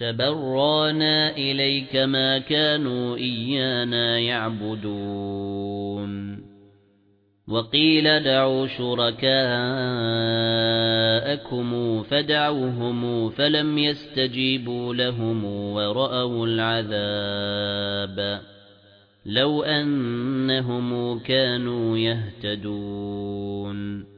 تَبَرَّأْنَا إِلَيْكَ مَا كَانُوا إِيَّانَا يَعْبُدُونَ. وَقِيلَ دَعُوا شُرَكَاءَكُمْ فَدَعَوْهُمْ فَلَمْ يَسْتَجِيبُوا لَهُمْ وَرَأَوُا الْعَذَابَ. لَوْ أَنَّهُمْ كَانُوا يَهْتَدُونَ.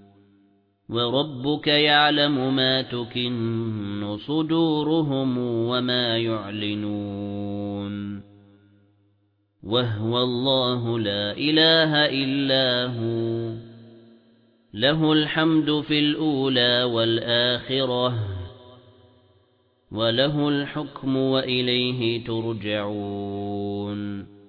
وَرَبُّكَ يَعْلَمُ مَا تُكِنُّ صُدُورُهُمْ وَمَا يُعْلِنُونَ. وَهُوَ اللَّهُ لَا إِلَٰهَ إِلَّا هُوَ. لَهُ الْحَمْدُ فِي الْأُولَى وَالْآخِرَةِ. وَلَهُ الْحُكْمُ وَإِلَيْهِ تُرْجَعُونَ.